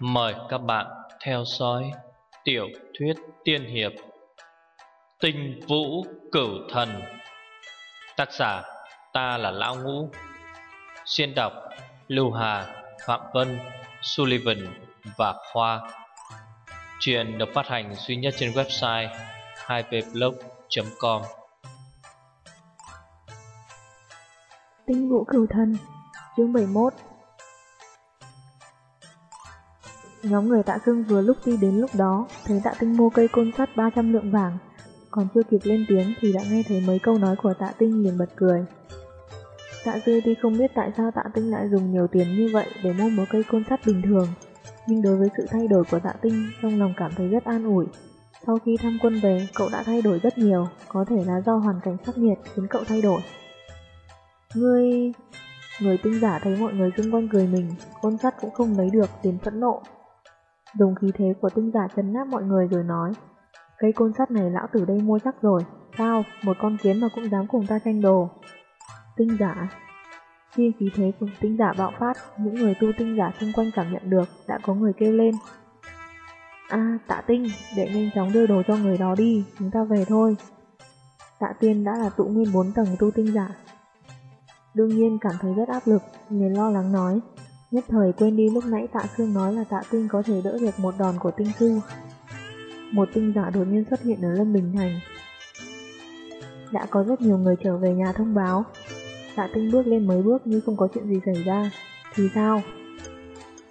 Mời các bạn theo dõi tiểu thuyết tiên hiệp Tinh Vũ Cửu Thần. Tác giả ta là Lão Ngũ. Xuyên đọc Lưu Hà, Phạm Vân, Sullivan và Khoa. Chuyện được phát hành duy nhất trên website 2vblog.com Tinh Vũ Cửu Thần Chương 71 Nhóm người tạ xương vừa lúc đi đến lúc đó, Thấy tạ tinh mua cây côn sắt 300 lượng vàng, Còn chưa kịp lên tiếng Thì đã nghe thấy mấy câu nói của tạ tinh liền bật cười. Tạ dư tuy không biết tại sao tạ tinh lại dùng nhiều tiền như vậy Để mua một cây côn sắt bình thường, Nhưng đối với sự thay đổi của tạ tinh, Trong lòng cảm thấy rất an ủi. Sau khi thăm quân về, Cậu đã thay đổi rất nhiều, Có thể là do hoàn cảnh khắc nghiệt khiến cậu thay đổi. Ngươi... Người tinh giả thấy mọi người xung quanh cười mình, Côn sắt cũng không lấy được liền phẫn nộ. Dùng khí thế của tinh giả chấn áp mọi người rồi nói Cây côn sắt này lão tử đây mua chắc rồi Sao, một con kiến mà cũng dám cùng ta tranh đồ? Tinh giả Khi khí thế của tinh giả bạo phát Những người tu tinh giả xung quanh cảm nhận được Đã có người kêu lên À tạ tinh, để nhanh chóng đưa đồ cho người đó đi Chúng ta về thôi. Tạ tiên đã là tụ nguyên 4 tầng tu tinh giả. Đương nhiên cảm thấy rất áp lực Nên lo lắng nói Nhất thời quên đi lúc nãy tạ Sương nói là tạ tinh có thể đỡ được một đòn của tinh thư Một tinh giả đột nhiên xuất hiện ở Lâm Bình Thành. Đã có rất nhiều người trở về nhà thông báo. Tạ tinh bước lên mấy bước như không có chuyện gì xảy ra. Thì sao?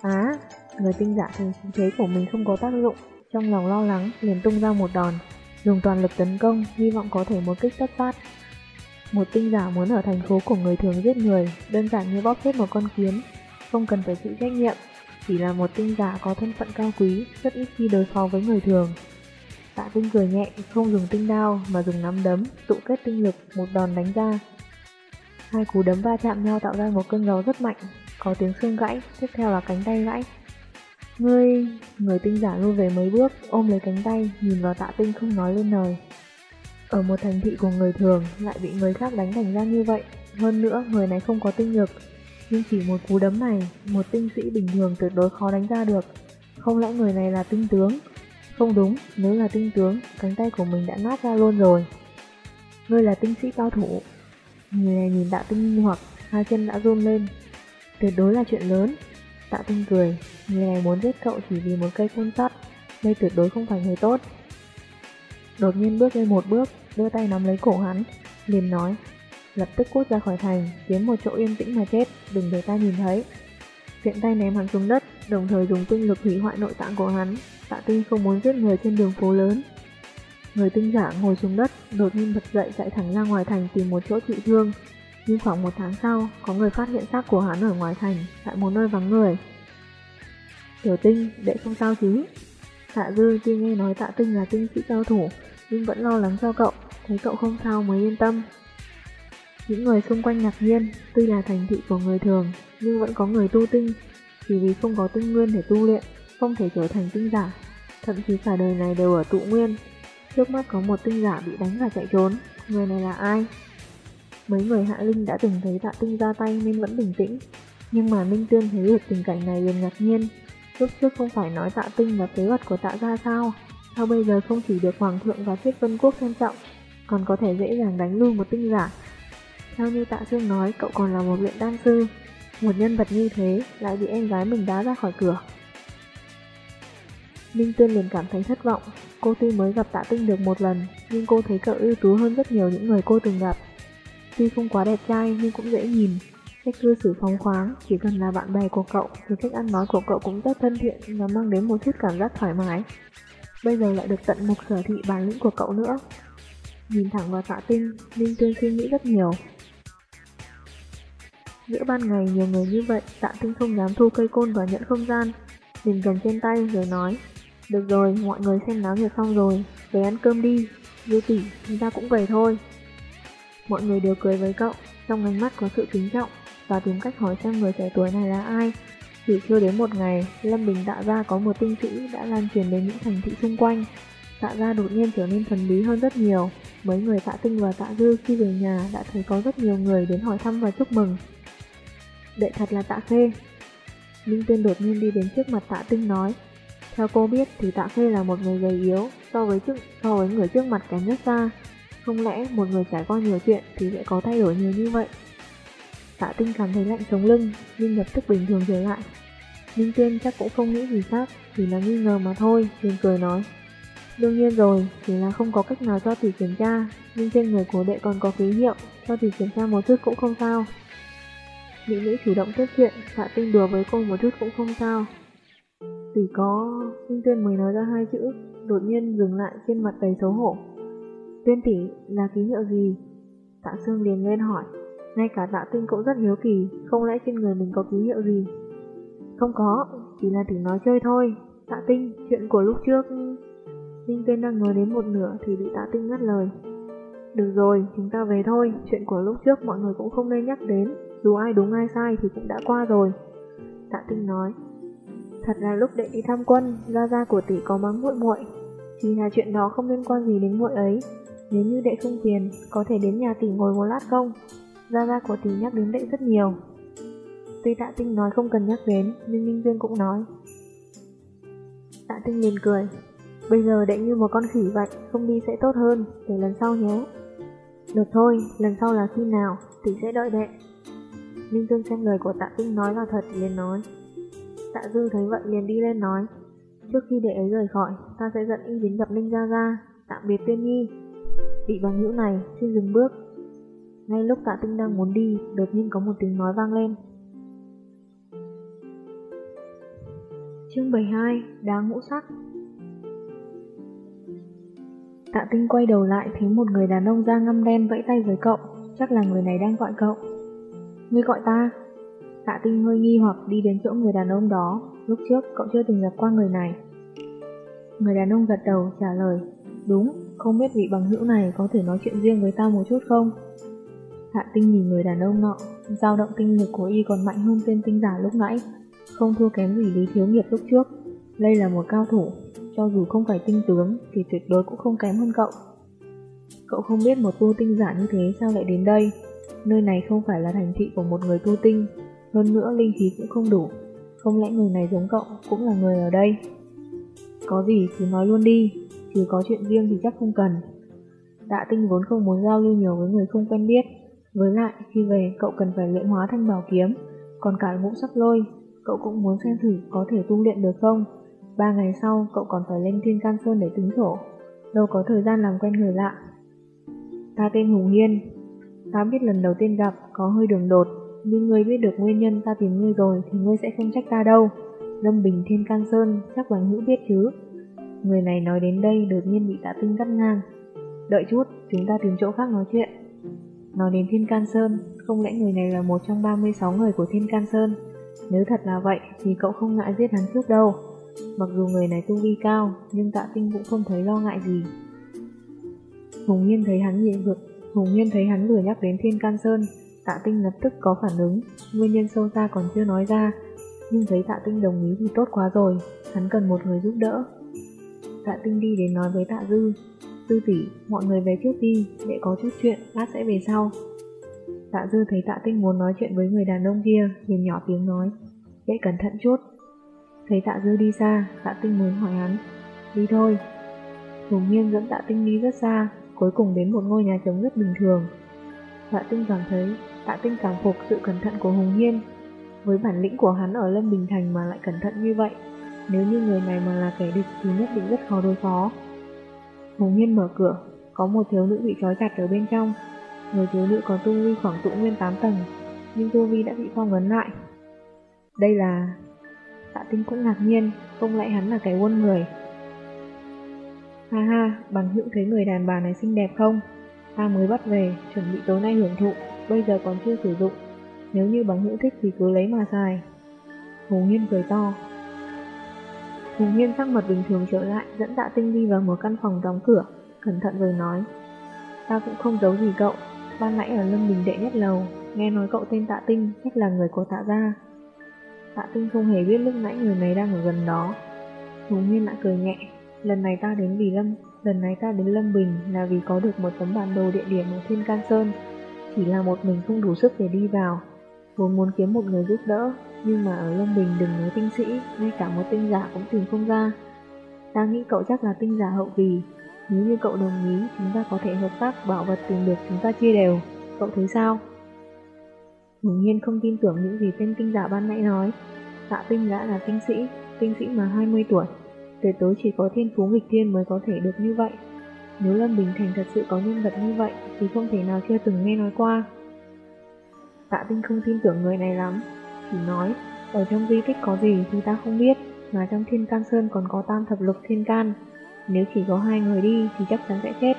Á, người tinh giả thấy khí thế của mình không có tác dụng. Trong lòng lo lắng, liền tung ra một đòn. Dùng toàn lực tấn công, hy vọng có thể một kích tất phát. Một tinh giả muốn ở thành phố của người thường giết người, đơn giản như bóp chết một con kiến, không cần phải chịu trách nhiệm, chỉ là một tinh giả có thân phận cao quý, rất ít khi đối phó với người thường. Tạ tinh cười nhẹ, không dùng tinh đao mà dùng nắm đấm, tụ kết tinh lực, một đòn đánh ra. Hai cú đấm va chạm nhau tạo ra một cơn gió rất mạnh, có tiếng xương gãy, tiếp theo là cánh tay gãy. Ngươi, người tinh giả lui về mấy bước, ôm lấy cánh tay, nhìn vào tạ tinh không nói lên lời. Ở một thành thị của người thường lại bị người khác đánh thành ra như vậy, hơn nữa người này không có tinh lực, nhưng chỉ một cú đấm này, một tinh sĩ bình thường tuyệt đối khó đánh ra được. Không lẽ người này là tinh tướng? Không đúng, nếu là tinh tướng, cánh tay của mình đã nát ra luôn rồi. Ngươi là tinh sĩ cao thủ. Người này nhìn tạ tinh hoặc hai chân đã run lên. Tuyệt đối là chuyện lớn. Tạ tinh cười, người này muốn giết cậu chỉ vì một cây côn sắt. Đây tuyệt đối không phải người tốt. Đột nhiên bước lên một bước, đưa tay nắm lấy cổ hắn, liền nói, lập tức cút ra khỏi thành, kiếm một chỗ yên tĩnh mà chết, đừng để ta nhìn thấy. Tiện tay ném hắn xuống đất, đồng thời dùng tinh lực hủy hoại nội tạng của hắn. Tạ tinh không muốn giết người trên đường phố lớn. Người tinh giả ngồi xuống đất, đột nhiên bật dậy chạy thẳng ra ngoài thành tìm một chỗ trị thương. Nhưng khoảng một tháng sau, có người phát hiện xác của hắn ở ngoài thành, tại một nơi vắng người. Tiểu tinh, đệ không sao chứ? Tạ dư tuy nghe nói tạ tinh là tinh sĩ cao thủ, nhưng vẫn lo lắng cho cậu, thấy cậu không sao mới yên tâm. Những người xung quanh ngạc nhiên, tuy là thành thị của người thường, nhưng vẫn có người tu tinh, chỉ vì không có tinh nguyên để tu luyện, không thể trở thành tinh giả. Thậm chí cả đời này đều ở tụ nguyên. Trước mắt có một tinh giả bị đánh và chạy trốn, người này là ai? Mấy người hạ linh đã từng thấy tạ tinh ra tay nên vẫn bình tĩnh, nhưng mà Minh Tuyên thấy được tình cảnh này liền ngạc nhiên. Lúc trước không phải nói tạ tinh là kế vật của tạ gia sao? Sao bây giờ không chỉ được Hoàng thượng và Thiết Vân Quốc xem trọng, còn có thể dễ dàng đánh lui một tinh giả theo như Tạ Dương nói, cậu còn là một luyện đan sư. Một nhân vật như thế lại bị em gái mình đá ra khỏi cửa. Minh Tuyên liền cảm thấy thất vọng. Cô tuy mới gặp Tạ Tinh được một lần, nhưng cô thấy cậu ưu tú hơn rất nhiều những người cô từng gặp. Tuy không quá đẹp trai nhưng cũng dễ nhìn. Cách cư xử phóng khoáng, chỉ cần là bạn bè của cậu thì cách ăn nói của cậu cũng rất thân thiện và mang đến một chút cảm giác thoải mái. Bây giờ lại được tận mục sở thị bản lĩnh của cậu nữa. Nhìn thẳng vào Tạ Tinh, Minh Tuyên suy nghĩ rất nhiều, Giữa ban ngày nhiều người như vậy, tạ tinh không dám thu cây côn vào nhận không gian, nhìn cầm trên tay rồi nói, được rồi, mọi người xem náo nhiệt xong rồi, về ăn cơm đi, dư tỷ, chúng ta cũng về thôi. Mọi người đều cười với cậu, trong ánh mắt có sự kính trọng, và tìm cách hỏi xem người trẻ tuổi này là ai. Chỉ chưa đến một ngày, Lâm Bình tạ ra có một tinh sĩ đã lan truyền đến những thành thị xung quanh. Tạ ra đột nhiên trở nên thần bí hơn rất nhiều. Mấy người tạ tinh và tạ dư khi về nhà đã thấy có rất nhiều người đến hỏi thăm và chúc mừng đệ thật là tạ khê. Minh Tuyên đột nhiên đi đến trước mặt tạ tinh nói. Theo cô biết thì tạ khê là một người gầy yếu, so với trước, so với người trước mặt kém rất xa. Không lẽ một người trải qua nhiều chuyện thì sẽ có thay đổi nhiều như vậy? Tạ tinh cảm thấy lạnh sống lưng, nhưng lập tức bình thường trở lại. Minh Tuyên chắc cũng không nghĩ gì khác, chỉ là nghi ngờ mà thôi, liền cười nói. Đương nhiên rồi, chỉ là không có cách nào cho tỷ kiểm tra, nhưng trên người của đệ còn có ký hiệu, cho tỷ kiểm tra một chút cũng không sao. Mỹ nữ chủ động tiếp chuyện, tạ tinh đùa với cô một chút cũng không sao. Tỷ có, Minh Tuyên mới nói ra hai chữ, đột nhiên dừng lại trên mặt đầy xấu hổ. Tuyên tỷ là ký hiệu gì? Tạ Sương liền lên hỏi, ngay cả tạ tinh cũng rất hiếu kỳ, không lẽ trên người mình có ký hiệu gì? Không có, chỉ là tỷ nói chơi thôi. Tạ tinh, chuyện của lúc trước... Minh Tuyên đang nói đến một nửa thì bị tạ tinh ngắt lời. Được rồi, chúng ta về thôi, chuyện của lúc trước mọi người cũng không nên nhắc đến, dù ai đúng ai sai thì cũng đã qua rồi. Tạ tinh nói, thật là lúc đệ đi tham quân, gia gia của tỷ có mắng muội muội, chỉ là chuyện đó không liên quan gì đến muội ấy. Nếu như đệ không phiền, có thể đến nhà tỷ ngồi một lát không? Gia gia của tỷ nhắc đến đệ rất nhiều. Tuy tạ tinh nói không cần nhắc đến, nhưng Ninh Dương cũng nói. Tạ tinh liền cười, bây giờ đệ như một con khỉ vậy, không đi sẽ tốt hơn, để lần sau nhé. Được thôi, lần sau là khi nào, tỷ sẽ đợi đệ. Ninh Dương xem lời của tạ tinh nói là thật liền nói. Tạ Dư thấy vậy liền đi lên nói, trước khi đệ ấy rời khỏi, ta sẽ dẫn y đến gặp Ninh Gia Gia, tạm biệt Tuyên Nhi. Vị bằng hữu này, xin dừng bước. Ngay lúc tạ tinh đang muốn đi, đột nhiên có một tiếng nói vang lên. Chương 72 Đáng ngũ sắc Tạ tinh quay đầu lại thấy một người đàn ông da ngăm đen vẫy tay với cậu. Chắc là người này đang gọi cậu. Ngươi gọi ta? Tạ tinh hơi nghi hoặc đi đến chỗ người đàn ông đó. Lúc trước cậu chưa từng gặp qua người này. Người đàn ông gật đầu trả lời Đúng, không biết vị bằng hữu này có thể nói chuyện riêng với ta một chút không? Tạ tinh nhìn người đàn ông nọ. Dao động tinh lực của y còn mạnh hơn tên tinh giả lúc nãy. Không thua kém gì Lý Thiếu Nghiệp lúc trước. Đây là một cao thủ, cho dù không phải tinh tướng thì tuyệt đối cũng không kém hơn cậu. Cậu không biết một tu tinh giả như thế sao lại đến đây. Nơi này không phải là thành thị của một người tu tinh, hơn nữa linh khí cũng không đủ. Không lẽ người này giống cậu cũng là người ở đây? Có gì cứ nói luôn đi, chứ có chuyện riêng thì chắc không cần. Đạ tinh vốn không muốn giao lưu nhiều với người không quen biết. Với lại, khi về cậu cần phải luyện hóa thanh bảo kiếm, còn cả ngũ sắc lôi cậu cũng muốn xem thử có thể tu luyện được không. Ba ngày sau, cậu còn phải lên Thiên Can Sơn để tính sổ, đâu có thời gian làm quen người lạ. Ta tên Hùng Hiên, ta biết lần đầu tiên gặp có hơi đường đột, nhưng ngươi biết được nguyên nhân ta tìm ngươi rồi thì ngươi sẽ không trách ta đâu. Lâm Bình Thiên Can Sơn chắc bằng hữu biết chứ. Người này nói đến đây đột nhiên bị tạ tinh cắt ngang. Đợi chút, chúng ta tìm chỗ khác nói chuyện. Nói đến Thiên Can Sơn, không lẽ người này là một trong 36 người của Thiên Can Sơn? Nếu thật là vậy thì cậu không ngại giết hắn trước đâu. Mặc dù người này tu vi cao, nhưng tạ tinh cũng không thấy lo ngại gì. Hùng Nhiên thấy hắn nhịn vực, Hùng Nhiên thấy hắn vừa nhắc đến Thiên Can Sơn, tạ tinh lập tức có phản ứng, nguyên nhân sâu xa còn chưa nói ra, nhưng thấy tạ tinh đồng ý thì tốt quá rồi, hắn cần một người giúp đỡ. Tạ tinh đi đến nói với tạ dư, Tư tỷ, mọi người về trước đi, để có chút chuyện, lát sẽ về sau. Tạ Dư thấy Tạ Tinh muốn nói chuyện với người đàn ông kia, liền nhỏ tiếng nói, để cẩn thận chút. Thấy Tạ Dư đi xa, Tạ Tinh mới hỏi hắn, đi thôi. Hùng Nhiên dẫn Tạ Tinh đi rất xa, cuối cùng đến một ngôi nhà trống rất bình thường. Tạ Tinh cảm thấy, Tạ Tinh cảm phục sự cẩn thận của Hùng Nhiên. Với bản lĩnh của hắn ở Lâm Bình Thành mà lại cẩn thận như vậy, nếu như người này mà là kẻ địch thì nhất định rất khó đối phó. Hùng Nhiên mở cửa, có một thiếu nữ bị trói chặt ở bên trong, Người thiếu nữ có tu vi khoảng tụ nguyên 8 tầng, nhưng tu vi đã bị phong ấn lại. Đây là... Tạ tinh cũng ngạc nhiên, không lẽ hắn là cái quân người. Ha ha, bằng hữu thấy người đàn bà này xinh đẹp không? Ta mới bắt về, chuẩn bị tối nay hưởng thụ, bây giờ còn chưa sử dụng. Nếu như bằng hữu thích thì cứ lấy mà xài. Hùng Nhiên cười to. Hùng Nhiên sắc mặt bình thường trở lại, dẫn tạ tinh đi vào một căn phòng đóng cửa, cẩn thận rồi nói. Ta cũng không giấu gì cậu, Ban nãy ở Lâm Bình đệ nhất lầu, nghe nói cậu tên Tạ Tinh chắc là người của Tạ Gia. Tạ Tinh không hề biết lúc nãy người này đang ở gần đó. Hùng Nguyên lại cười nhẹ, lần này ta đến vì Lâm, lần này ta đến Lâm Bình là vì có được một tấm bản đồ địa điểm ở Thiên Can Sơn. Chỉ là một mình không đủ sức để đi vào, vốn muốn kiếm một người giúp đỡ, Nhưng mà ở Lâm Bình đừng nói tinh sĩ, ngay cả một tinh giả cũng tìm không ra. Ta nghĩ cậu chắc là tinh giả hậu kỳ. Nếu như cậu đồng ý, chúng ta có thể hợp tác bảo vật tìm được chúng ta chia đều. Cậu thấy sao? Hùng nhiên không tin tưởng những gì tên tinh giả ban nãy nói. Tạ tinh đã là tinh sĩ, tinh sĩ mà 20 tuổi. Tuyệt tối chỉ có thiên phú nghịch thiên mới có thể được như vậy. Nếu Lâm Bình Thành thật sự có nhân vật như vậy thì không thể nào chưa từng nghe nói qua. Tạ tinh không tin tưởng người này lắm, chỉ nói, ở trong di tích có gì thì ta không biết, mà trong thiên can sơn còn có tam thập lục thiên can. Nếu chỉ có hai người đi thì chắc chắn sẽ chết.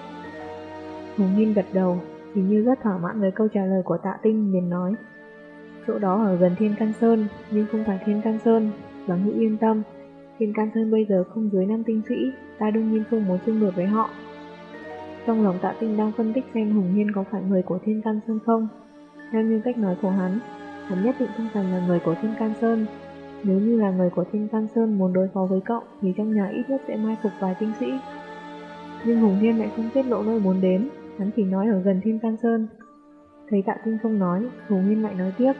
Hùng Hiên gật đầu, hình như rất thỏa mãn với câu trả lời của tạ tinh liền nói. Chỗ đó ở gần thiên căn sơn, nhưng không phải thiên căn sơn, bằng hữu yên tâm. Thiên can sơn bây giờ không dưới năm tinh sĩ, ta đương nhiên không muốn xung đột với họ. Trong lòng tạ tinh đang phân tích xem Hùng Hiên có phải người của Thiên Can Sơn không. Theo như cách nói của hắn, hắn nhất định không phải là người của Thiên Can Sơn. Nếu như là người của Thiên Can Sơn muốn đối phó với cậu thì trong nhà ít nhất sẽ mai phục vài tinh sĩ. Nhưng Hùng Hiên lại không tiết lộ nơi muốn đến, hắn chỉ nói ở gần Thiên Can Sơn. Thấy tạ tinh không nói, Hùng Hiên lại nói tiếp.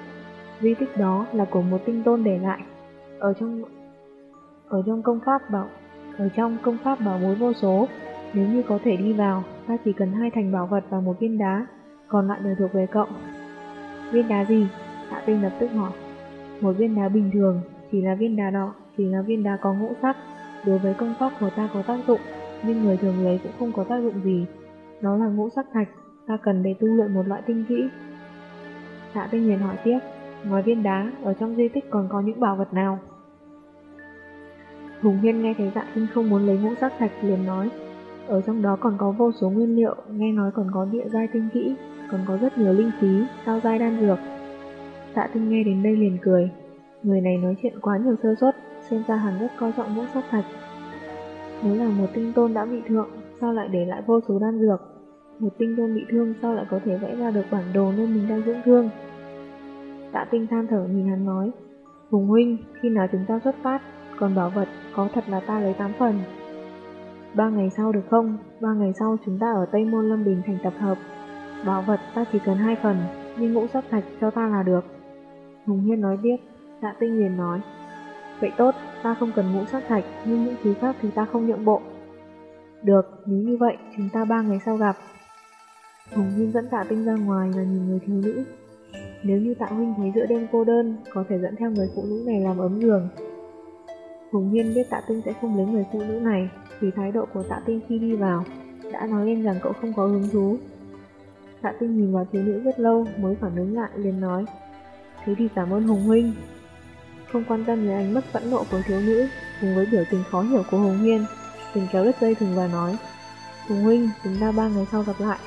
Di tích đó là của một tinh tôn để lại. Ở trong ở trong công pháp bảo ở trong công pháp bảo bối vô số nếu như có thể đi vào, ta chỉ cần hai thành bảo vật và một viên đá, còn lại đều thuộc về cậu. Viên đá gì? Hạ tinh lập tức hỏi. Một viên đá bình thường, chỉ là viên đá đỏ, chỉ là viên đá có ngũ sắc. Đối với công pháp của ta có tác dụng, nhưng người thường lấy cũng không có tác dụng gì. Nó là ngũ sắc thạch, ta cần để tu luyện một loại tinh kỹ. Hạ tinh liền hỏi tiếp, ngoài viên đá, ở trong di tích còn có những bảo vật nào? Hùng Hiên nghe thấy dạ tinh không muốn lấy ngũ sắc thạch liền nói, ở trong đó còn có vô số nguyên liệu, nghe nói còn có địa giai tinh kỹ, còn có rất nhiều linh khí, cao giai đan dược. Dạ tinh nghe đến đây liền cười. Người này nói chuyện quá nhiều sơ suất, xem ra hắn rất coi trọng ngũ sắc thạch. Nếu là một tinh tôn đã bị thượng, sao lại để lại vô số đan dược? Một tinh tôn bị thương sao lại có thể vẽ ra được bản đồ nơi mình đang dưỡng thương? Tạ tinh than thở nhìn hắn nói, Hùng huynh, khi nào chúng ta xuất phát, còn bảo vật có thật là ta lấy 8 phần. Ba ngày sau được không? Ba ngày sau chúng ta ở Tây Môn Lâm Bình thành tập hợp. Bảo vật ta chỉ cần hai phần, nhưng ngũ sắc thạch cho ta là được. Hùng Hiên nói tiếp, Tạ Tinh liền nói. Vậy tốt, ta không cần ngũ sắc thạch, nhưng những thứ khác thì ta không nhượng bộ. Được, nếu như vậy, chúng ta ba ngày sau gặp. Hùng Hiên dẫn Tạ Tinh ra ngoài và nhìn người thiếu nữ. Nếu như Tạ Huynh thấy giữa đêm cô đơn, có thể dẫn theo người phụ nữ này làm ấm giường. Hùng Hiên biết Tạ Tinh sẽ không lấy người phụ nữ này, vì thái độ của tạ tinh khi đi vào đã nói lên rằng cậu không có hứng thú. Tạ tinh nhìn vào thiếu nữ rất lâu mới phản ứng lại liền nói Thế thì cảm ơn Hùng Huynh. Không quan tâm đến ánh mắt phẫn nộ của thiếu nữ cùng với biểu tình khó hiểu của Hùng Hiên, tình kéo đứt dây thừng và nói Hùng Huynh, chúng ta ba ngày sau gặp lại.